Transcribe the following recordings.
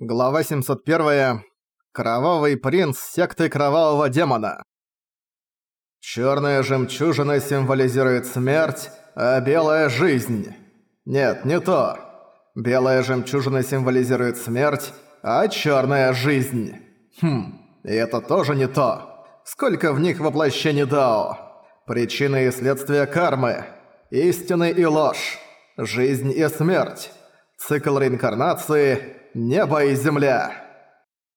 Глава 701. Кровавый принц секты Кровавого Демона. Чёрная жемчужина символизирует смерть, а белая – жизнь. Нет, не то. Белая жемчужина символизирует смерть, а чёрная – жизнь. Хм, и это тоже не то. Сколько в них воплощений Дао. Причины и следствия кармы. Истины и ложь. Жизнь и смерть. Цикл реинкарнации – Небо и земля!»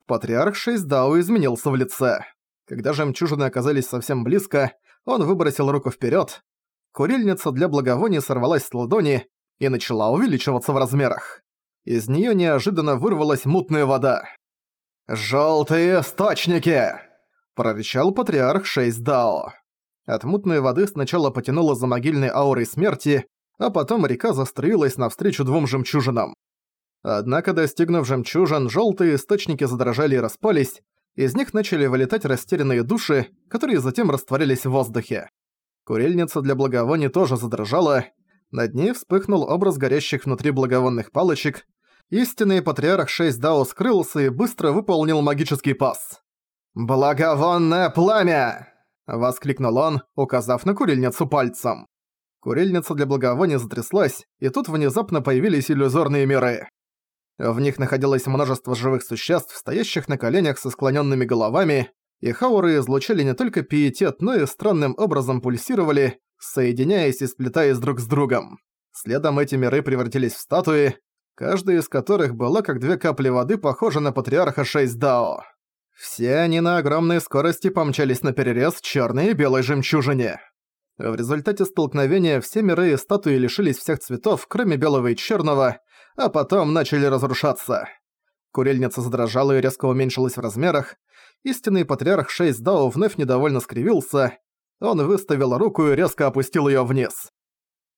Патриарх 6 Дао изменился в лице. Когда жемчужины оказались совсем близко, он выбросил руку вперед. Курильница для благовоний сорвалась с ладони и начала увеличиваться в размерах. Из нее неожиданно вырвалась мутная вода. «Жёлтые источники!» – прорычал патриарх 6 Дао. От мутной воды сначала потянуло за могильной аурой смерти, а потом река застроилась навстречу двум жемчужинам. Однако, достигнув жемчужин, желтые источники задрожали и распались, из них начали вылетать растерянные души, которые затем растворились в воздухе. Курильница для благовоний тоже задрожала, над ней вспыхнул образ горящих внутри благовонных палочек, истинный патриарх 6 Дао скрылся и быстро выполнил магический пас. «Благовонное пламя!» — воскликнул он, указав на курильницу пальцем. Курильница для благовоний затряслась, и тут внезапно появились иллюзорные миры. В них находилось множество живых существ, стоящих на коленях со склоненными головами, и хауры излучали не только пиетет, но и странным образом пульсировали, соединяясь и сплетаясь друг с другом. Следом эти миры превратились в статуи, каждая из которых была как две капли воды похожа на патриарха 6 Дао. Все они на огромной скорости помчались на перерез черной и белой жемчужине. В результате столкновения все миры и статуи лишились всех цветов, кроме белого и черного, а потом начали разрушаться. Курильница задрожала и резко уменьшилась в размерах. Истинный патриарх 6 Дао вновь недовольно скривился. Он выставил руку и резко опустил её вниз.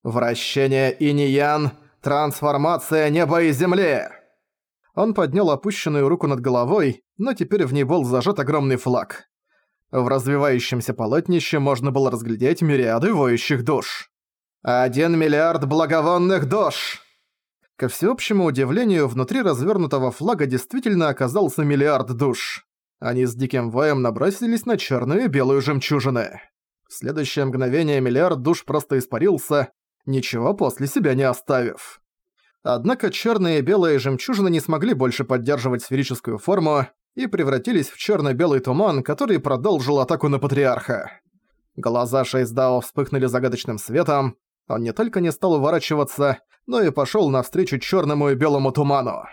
«Вращение иниян! Трансформация неба и земли!» Он поднял опущенную руку над головой, но теперь в ней был зажат огромный флаг. В развивающемся полотнище можно было разглядеть мириады воющих душ. «Один миллиард благовонных душ!» Ко всеобщему удивлению, внутри развернутого флага действительно оказался миллиард душ. Они с диким воем набросились на черную и белую жемчужины. В следующее мгновение миллиард душ просто испарился, ничего после себя не оставив. Однако черные и белые жемчужины не смогли больше поддерживать сферическую форму и превратились в черно белый туман, который продолжил атаку на Патриарха. Глаза Шейсдао вспыхнули загадочным светом, он не только не стал уворачиваться, но и пошёл навстречу чёрному и белому туману.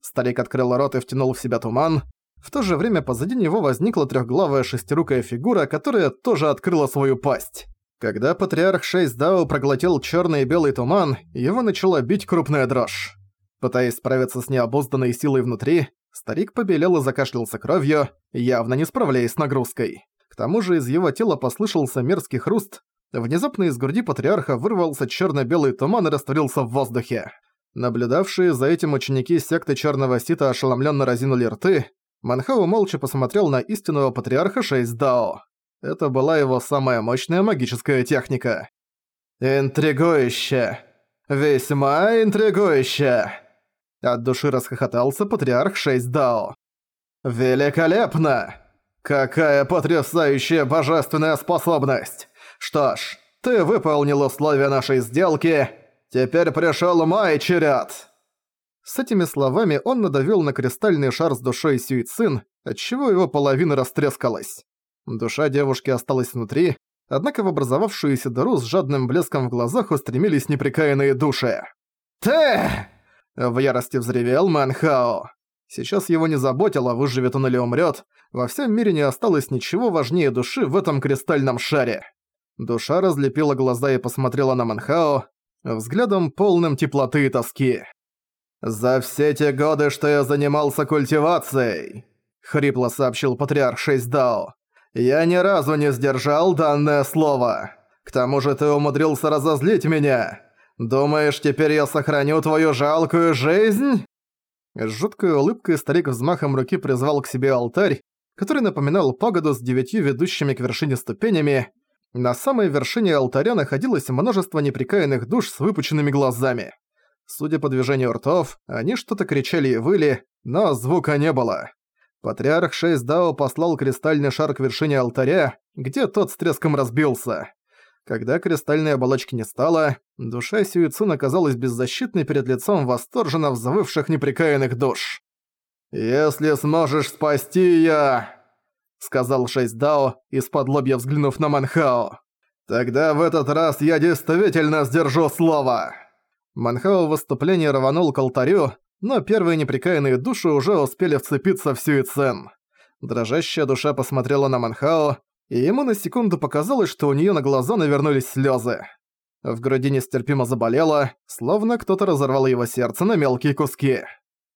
Старик открыл рот и втянул в себя туман. В то же время позади него возникла трёхглавая шестирукая фигура, которая тоже открыла свою пасть. Когда патриарх 6 Дао проглотил чёрный и белый туман, его начала бить крупная дрожь. Пытаясь справиться с необузданной силой внутри, старик побелел и закашлялся кровью, явно не справляясь с нагрузкой. К тому же из его тела послышался мерзкий хруст, Внезапно из груди патриарха вырвался черно-белый туман и растворился в воздухе. Наблюдавшие за этим ученики секты Черного Сита ошеломленно разинули рты. Манхау молча посмотрел на истинного патриарха 6 Дао. Это была его самая мощная магическая техника. «Интригующе! Весьма интригующе!» От души расхохотался патриарх 6 Дао. «Великолепно! Какая потрясающая божественная способность! Что ж, ты выполнил условия нашей сделки, теперь пришёл мой черед!» С этими словами он надавил на кристальный шар с душой Сюицин, отчего его половина растрескалась. Душа девушки осталась внутри, однако в образовавшуюся дыру с жадным блеском в глазах устремились неприкаянные души. «Ты!» — в ярости взревел Манхао. Сейчас его не заботило, выживет он или умрет. Во всем мире не осталось ничего важнее души в этом кристальном шаре. Душа разлепила глаза и посмотрела на Манхао, взглядом полным теплоты и тоски. «За все те годы, что я занимался культивацией», — хрипло сообщил патриарх Шейсдао, «я ни разу не сдержал данное слово. К тому же ты умудрился разозлить меня. Думаешь, теперь я сохраню твою жалкую жизнь?» С жуткой улыбкой старик взмахом руки призвал к себе алтарь, который напоминал пагоду с девятью ведущими к вершине ступенями, на самой вершине алтаря находилось множество неприкаянных душ с выпученными глазами. Судя по движению ртов, они что-то кричали и выли, но звука не было. Патриарх Шейс Дао послал кристальный шар к вершине алтаря, где тот с треском разбился. Когда кристальной оболочки не стало, душа Сюицун оказалась беззащитной перед лицом восторженно взвывших неприкаянных душ. «Если сможешь спасти я...» — сказал Шесть Дао, из-под лобья взглянув на Манхао. «Тогда в этот раз я действительно сдержу слово!» Манхао в выступлении рванул к алтарю, но первые неприкаянные души уже успели вцепиться в Сюицен. Дрожащая душа посмотрела на Манхао, и ему на секунду показалось, что у неё на глаза навернулись слёзы. В груди нестерпимо заболело, словно кто-то разорвал его сердце на мелкие куски.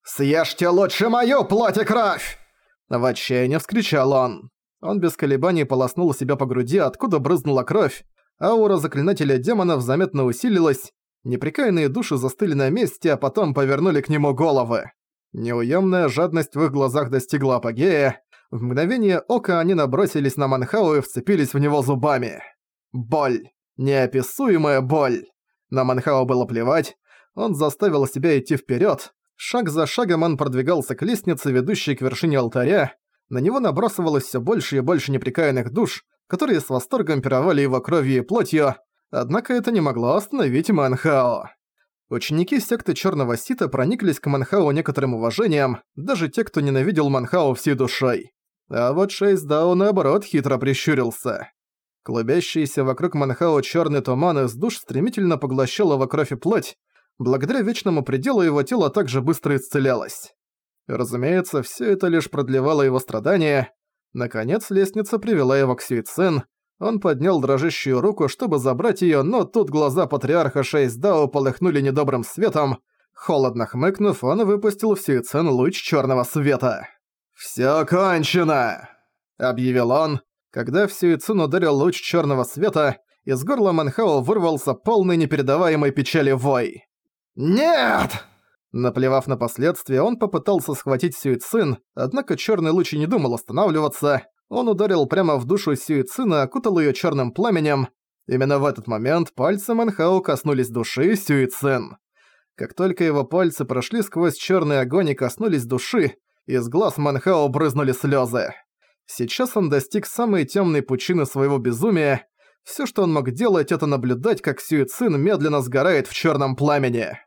«Съешьте лучше мою плоть и кровь!» В отчаянии вскричал он. Он без колебаний полоснул себя по груди, откуда брызнула кровь. Аура заклинателя демонов заметно усилилась. Неприкаянные души застыли на месте, а потом повернули к нему головы. Неуемная жадность в их глазах достигла апогея. В мгновение ока они набросились на Манхау и вцепились в него зубами. Боль. Неописуемая боль. На Манхау было плевать. Он заставил себя идти вперед. Шаг за шагом он продвигался к лестнице, ведущей к вершине алтаря. На него набрасывалось все больше и больше неприкаянных душ, которые с восторгом пировали его кровью и плотью, однако это не могло остановить Манхао. Ученики секты Черного Сита прониклись к Манхао некоторым уважением, даже те, кто ненавидел Манхао всей душой. А вот Шейс Дао наоборот хитро прищурился. Клубящийся вокруг Манхао черный туман из душ стремительно поглощал его кровь и плоть, благодаря вечному пределу его тело также быстро исцелялось. Разумеется, все это лишь продлевало его страдания. Наконец лестница привела его к Сюицин. Он поднял дрожащую руку, чтобы забрать ее, но тут глаза патриарха Шейсдао полыхнули недобрым светом. Холодно хмыкнув, он выпустил в Сюицин луч черного света. «Всё кончено!» — объявил он. Когда в Сюицин ударил луч черного света, из горла Манхао вырвался полный непередаваемой печали вой. «Нет!» Наплевав на последствия, он попытался схватить Сюицин, однако черный луч и не думал останавливаться. Он ударил прямо в душу Сюицина, окутал ее черным пламенем. Именно в этот момент пальцы Манхао коснулись души Сюицин. Как только его пальцы прошли сквозь черный огонь и коснулись души, из глаз Манхао брызнули слезы. Сейчас он достиг самой темной пучины своего безумия. Все, что он мог делать, это наблюдать, как Сюицин медленно сгорает в черном пламени.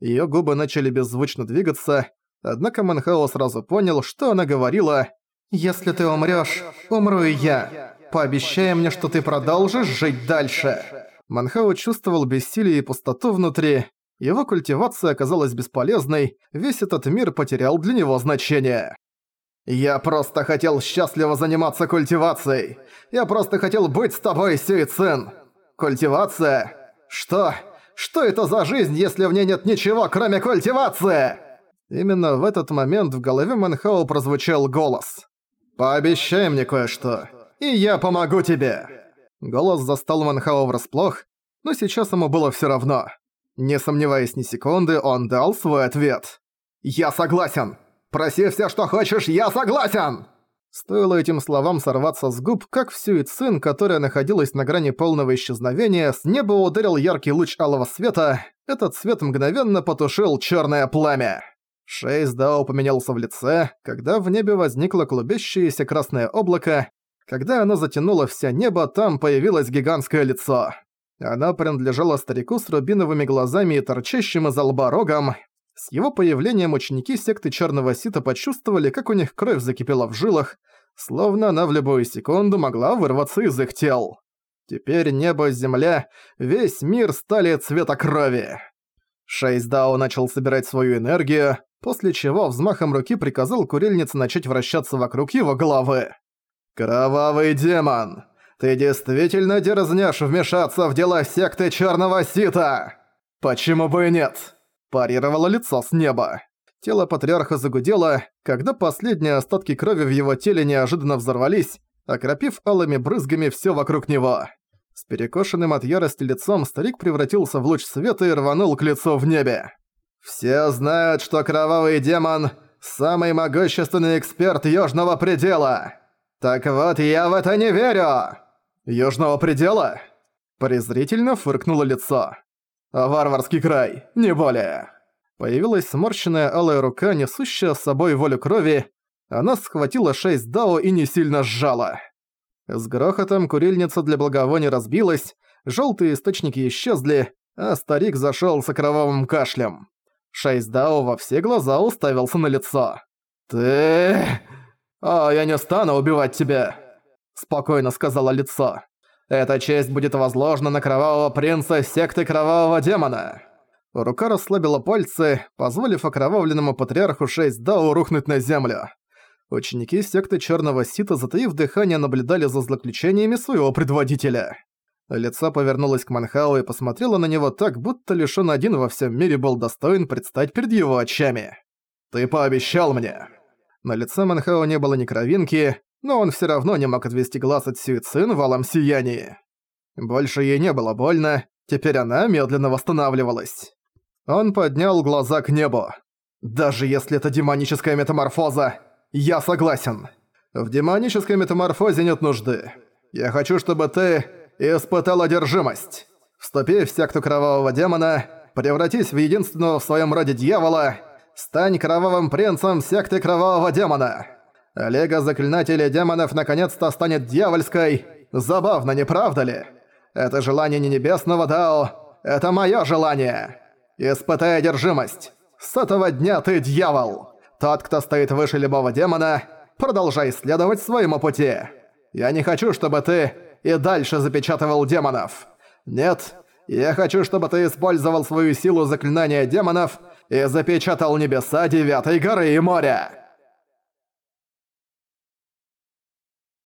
Ее губы начали беззвучно двигаться, однако Манхао сразу понял, что она говорила «Если ты умрёшь, умру и я. Пообещай мне, что ты продолжишь жить дальше». Манхао чувствовал бессилие и пустоту внутри. Его культивация оказалась бесполезной, весь этот мир потерял для него значение. «Я просто хотел счастливо заниматься культивацией. Я просто хотел быть с тобой, Сюицин. Культивация? Что? Что это за жизнь, если в ней нет ничего, кроме культивации?» Именно в этот момент в голове Манхао прозвучал голос. «Пообещай мне кое-что, и я помогу тебе!» Голос застал Манхао врасплох, но сейчас ему было всё равно. Не сомневаясь ни секунды, он дал свой ответ. «Я согласен! Проси все, что хочешь, я согласен!» Стоило этим словам сорваться с губ, как всю Ицин, которая находилась на грани полного исчезновения, с неба ударил яркий луч алого света. Этот свет мгновенно потушил черное пламя. Шейс Дао поменялся в лице, когда в небе возникло клубящееся красное облако. Когда оно затянуло все небо, там появилось гигантское лицо. Оно принадлежало старику с рубиновыми глазами и торчащим из лба рогом. С его появлением ученики секты Черного Сита почувствовали, как у них кровь закипела в жилах, словно она в любую секунду могла вырваться из их тел. Теперь небо, земля, весь мир стали цвета крови. Шейсдао начал собирать свою энергию, после чего взмахом руки приказал курильнице начать вращаться вокруг его головы. «Кровавый демон! Ты действительно дерзнешь вмешаться в дела секты Черного Сита? Почему бы и нет?» парировало лицо с неба. Тело патриарха загудело, когда последние остатки крови в его теле неожиданно взорвались, окропив алыми брызгами все вокруг него. С перекошенным от ярости лицом старик превратился в луч света и рванул к лицу в небе. «Все знают, что кровавый демон – самый могущественный эксперт Южного Предела! Так вот, я в это не верю!» «Южного Предела?» Презрительно фыркнуло лицо. Варварский край, не более. Появилась сморщенная алая рука, несущая с собой волю крови. Она схватила шесть дао и не сильно сжала. С грохотом курильница для благовония разбилась, желтые источники исчезли, а старик зашел с кровавым кашлем. Шесть дао во все глаза уставился на лицо. «Ты...» «О, я не стану убивать тебя!» Спокойно сказала лицо. «Эта честь будет возложена на кровавого принца секты кровавого демона!» Рука расслабила пальцы, позволив окровавленному патриарху 6 Дао рухнуть на землю. Ученики секты Черного Сита, затаив дыхание, наблюдали за злоключениями своего предводителя. Лицо повернулось к Манхау и посмотрело на него так, будто лишь он один во всем мире был достоин предстать перед его очами. «Ты пообещал мне!» На лице Манхао не было ни кровинки, но он все равно не мог отвести глаз от Сюицин в алом сиянии. Больше ей не было больно, теперь она медленно восстанавливалась. Он поднял глаза к небу. «Даже если это демоническая метаморфоза, я согласен. В демонической метаморфозе нет нужды. Я хочу, чтобы ты испытал одержимость. Вступи в секту кровавого демона, превратись в единственного в своем роде дьявола, стань кровавым принцем секты кровавого демона. Лего заклинателей демонов наконец-то станет дьявольской. Забавно, не правда ли? Это желание не небесного Дао, это мое желание. Испытай одержимость. С этого дня ты дьявол. Тот, кто стоит выше любого демона, продолжай следовать своему пути. Я не хочу, чтобы ты и дальше запечатывал демонов. Нет, я хочу, чтобы ты использовал свою силу заклинания демонов и запечатал небеса Девятой горы и моря.